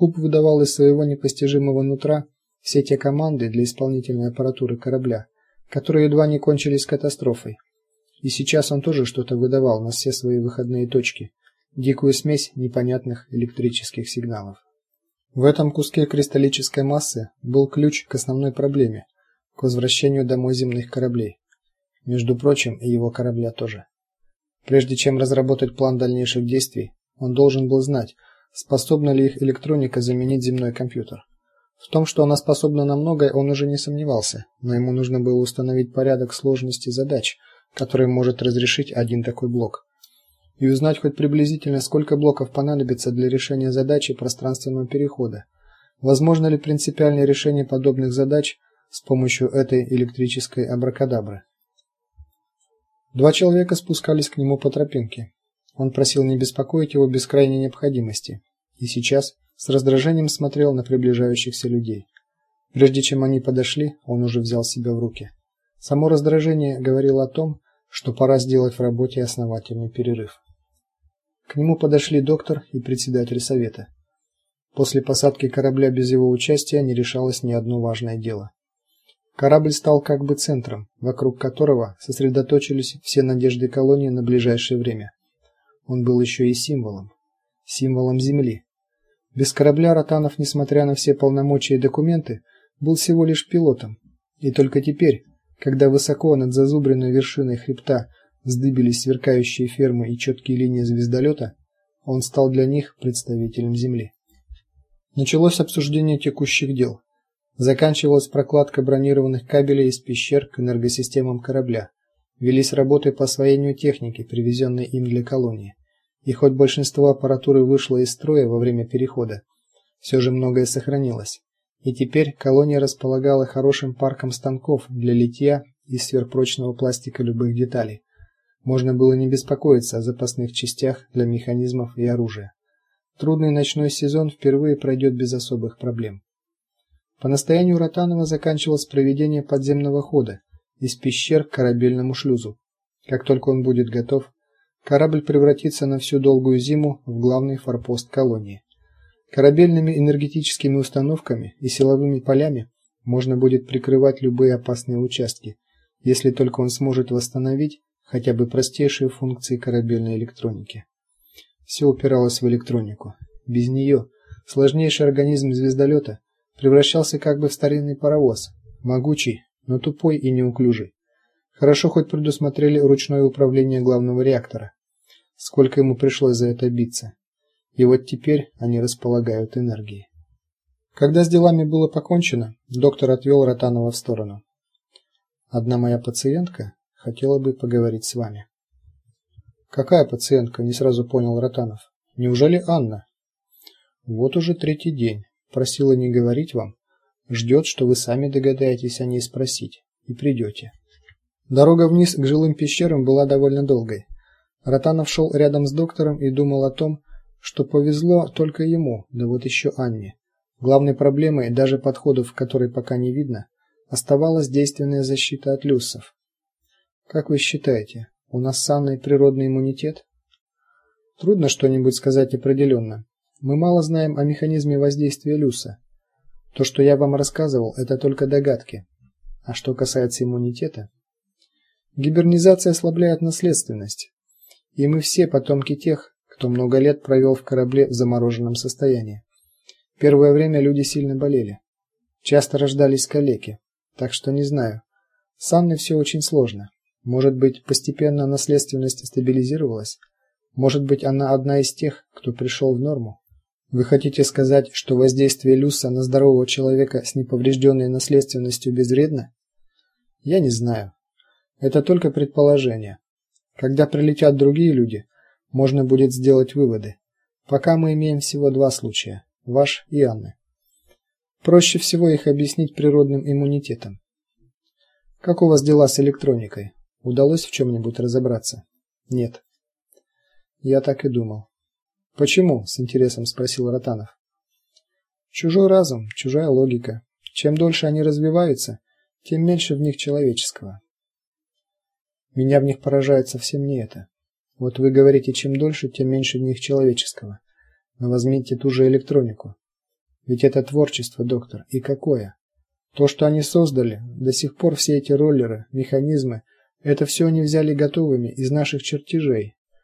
Куб выдавал из своего непостижимого нутра все те команды для исполнительной аппаратуры корабля, которые едва не кончились катастрофой. И сейчас он тоже что-то выдавал на все свои выходные точки, дикую смесь непонятных электрических сигналов. В этом куске кристаллической массы был ключ к основной проблеме к возвращению домой земных кораблей. Между прочим, и его корабля тоже. Прежде чем разработать план дальнейших действий, он должен был знать, способна ли их электроника заменить земной компьютер. В том, что она способна на многое, он уже не сомневался, но ему нужно было установить порядок сложности задач, которые может разрешить один такой блок и узнать хоть приблизительно, сколько блоков понадобится для решения задачи пространственного перехода. Возможно ли принципиальное решение подобных задач с помощью этой электрической абракадабры? Два человека спускались к нему по тропинке. Он просил не беспокоить его без крайней необходимости, и сейчас с раздражением смотрел на приближающихся людей. Прежде чем они подошли, он уже взял себя в руки. Само раздражение говорило о том, что пора сделать в работе основательный перерыв. К нему подошли доктор и председатель совета. После посадки корабля без его участия не решалось ни одно важное дело. Корабль стал как бы центром, вокруг которого сосредоточились все надежды колонии на ближайшее время. Он был еще и символом, символом земли. Без корабля Ротанов, несмотря на все полномочия и документы, был всего лишь пилотом. И только теперь, когда высоко над зазубренной вершиной хребта вздыбились сверкающие фермы и четкие линии звездолета, он стал для них представителем Земли. Началось обсуждение текущих дел. Заканчивалась прокладка бронированных кабелей из пещер к энергосистемам корабля. Велись работы по освоению техники, привезенной им для колонии. И хоть большинство аппаратуры вышло из строя во время перехода, все же многое сохранилось. И теперь колония располагала хорошим парком станков для литья из сверхпрочного пластика любых деталей можно было не беспокоиться о запасных частях для механизмов и оружия. Трудный ночной сезон впервые пройдет без особых проблем. По настоянию Ротанова заканчивалось проведение подземного хода из пещер к корабельному шлюзу. Как только он будет готов, корабль превратится на всю долгую зиму в главный форпост колонии. Корабельными энергетическими установками и силовыми полями можно будет прикрывать любые опасные участки, если только он сможет восстановить хотя бы простейшие функции корабельной электроники. Все упиралось в электронику. Без нее сложнейший организм звездолета превращался как бы в старинный паровоз, могучий, но тупой и неуклюжий. Хорошо хоть предусмотрели ручное управление главного реактора. Сколько ему пришлось за это биться. И вот теперь они располагают энергией. Когда с делами было покончено, доктор отвел Ротанова в сторону. Одна моя пациентка хотела бы поговорить с вами. Какая пациентка? не сразу понял Ротанов. Неужели Анна? Вот уже третий день. Просила не говорить вам, ждет, что вы сами догадаетесь о ней спросить и придете. Дорога вниз к жилым пещерам была довольно долгой. Ротанов шел рядом с доктором и думал о том, что повезло только ему, да вот еще Анне. Главной проблемой, даже подходов к которой пока не видно, оставалась действенная защита от люссов. Как вы считаете, у нас с природный иммунитет? Трудно что-нибудь сказать определенно. Мы мало знаем о механизме воздействия люса. То, что я вам рассказывал, это только догадки. А что касается иммунитета, гибернизация ослабляет наследственность. И мы все потомки тех, кто много лет провел в корабле в замороженном состоянии. Первое время люди сильно болели. Часто рождались калеки. Так что не знаю. С Анной все очень сложно. Может быть, постепенно наследственность стабилизировалась? Может быть, она одна из тех, кто пришел в норму? Вы хотите сказать, что воздействие люса на здорового человека с неповрежденной наследственностью безвредно? Я не знаю. Это только предположение. Когда прилетят другие люди, можно будет сделать выводы. Пока мы имеем всего два случая ваш и Анны. Проще всего их объяснить природным иммунитетом. Как у вас дела с электроникой? Удалось в чем нибудь разобраться? Нет. Я так и думал. Почему? с интересом спросил Ротанов. Чужой разум, чужая логика. Чем дольше они развиваются, тем меньше в них человеческого. Меня в них поражает совсем не это. Вот вы говорите, чем дольше, тем меньше в них человеческого. Но возьмите ту же электронику. Ведь это творчество, доктор, и какое? То, что они создали, до сих пор все эти роллеры, механизмы это все они взяли готовыми из наших чертежей.